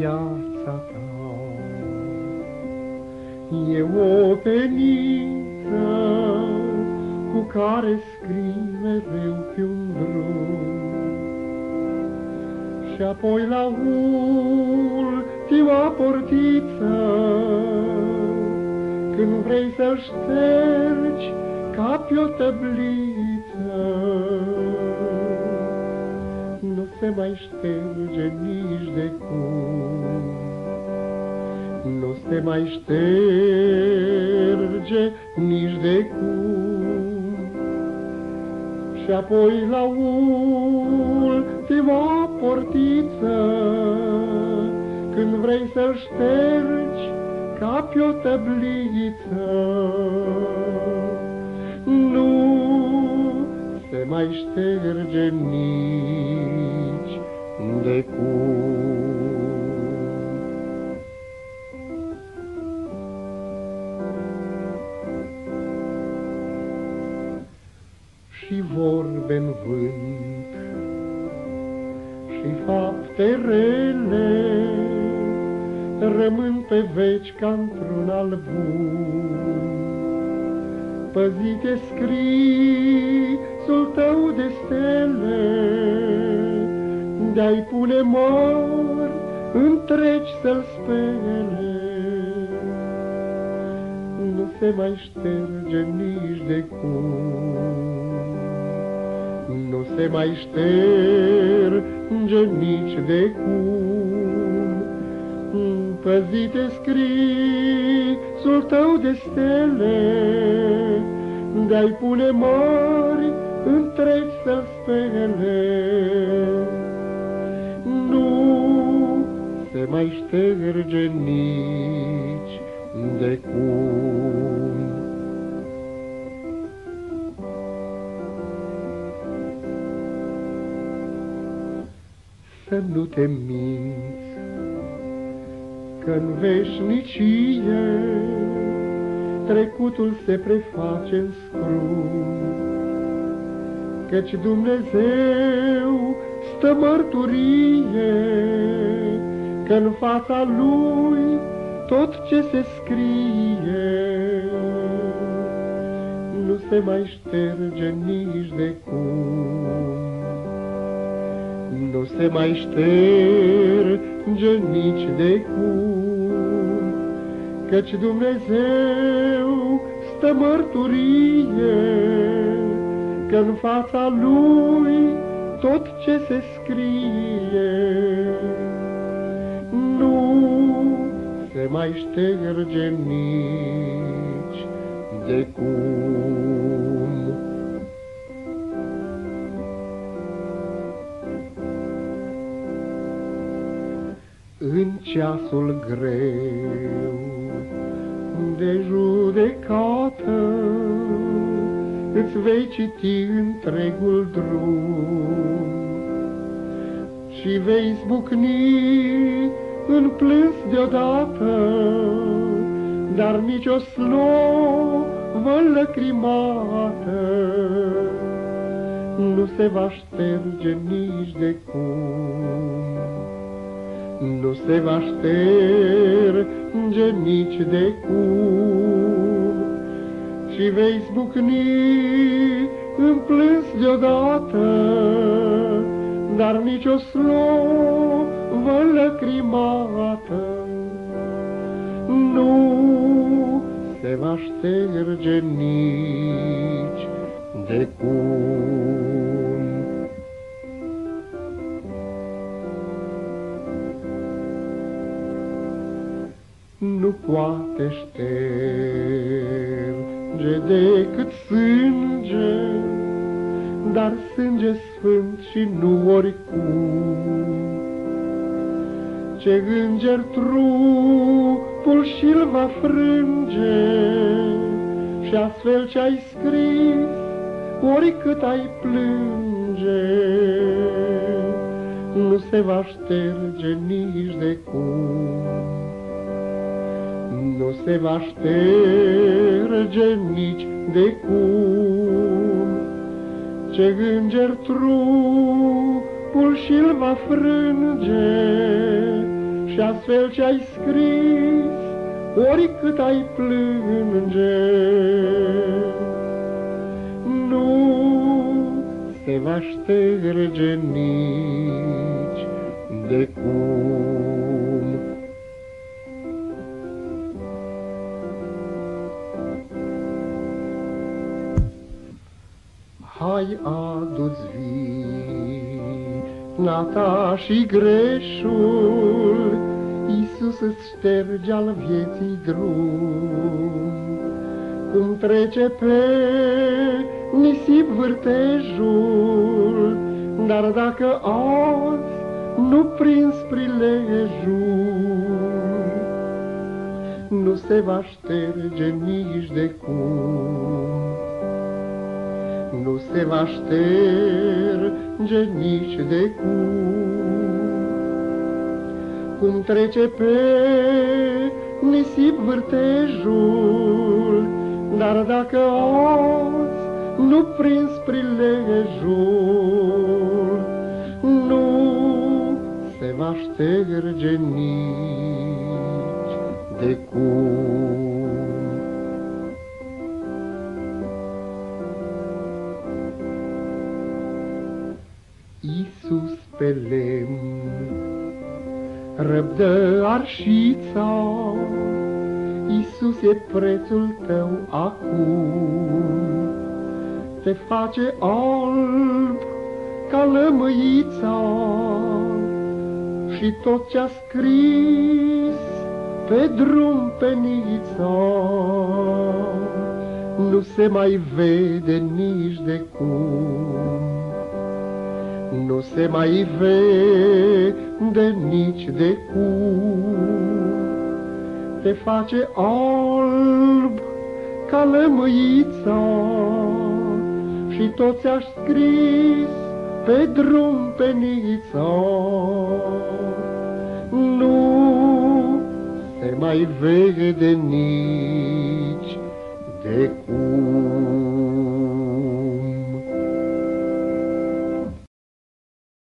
viața ta. E o peniță cu care scrii mereu pe un drum și apoi la ultima portiță când vrei să ștergi ca pe o tăbliță. Nu se mai șterge nici de cum, nu se mai șterge nici de cum. Și apoi la ultima portiță, când vrei să ștergi ca pe o tăbliță, se mai șterge nici de cum. Și fapte rele rămân pe veci ca într-un album păzite scrisul tău de stele, De-ai pune mor întregi să-l spele. Nu se mai șterge nici de cum, Nu se mai șterge nici de cum, Păzite scrisul tău de stele, De-ai pune mari întregi să spele. Nu se mai șterge nici de cum. Să nu te minți că-n veșnicie trecutul se preface în scrum. Căci Dumnezeu stă mărturie că în fața Lui tot ce se scrie nu se mai șterge nici de cum. Nu se mai șterge nici de cum, Căci Dumnezeu stă mărturie că în fața Lui tot ce se scrie nu se mai șterge nici de cum. În ceasul greu de judecată Îți vei citi întregul drum Și vei zbucni în plâns deodată Dar nici o slovă lăcrimată Nu se va șterge nici de cum nu se va șterge nici de cum, și vei zbucni în plâns deodată, dar nici o slovă lăcrimată nu se va șterge nici de cum. Nu poate șterge decât sânge, dar sânge sfânt și nu oricum. Ce înger trupul și-l va frânge, și astfel ce-ai scris, oricât ai plânge, nu se va șterge nici de cum nu se va șterge nici de cum. Ce înger trupul și-l va frânge și Și astfel ce-ai scris, oricât ai plânge, nu se va șterge nici de cum. Hai adu-ți vina ta și greșul, Iisus îți șterge al vieții drum. Cum trece pe nisip vârtejul, Dar dacă azi nu prins prilejul, Nu se va șterge nici de cum nu se va șterge nici de cum. Cum trece pe nisip vârtejul, dar dacă azi nu prins prilejul, nu se va șterge nici de cum. Iisus pe lemn răbdă arșița, Iisus e prețul tău acum. Te face alb ca lămâița și tot ce-a scris pe drum pe nița nu se mai vede nici de cum nu se mai vede nici de cum. Te face alb ca lămâița și toți aș scris pe drum pe nița. Nu se mai vede nici de cum.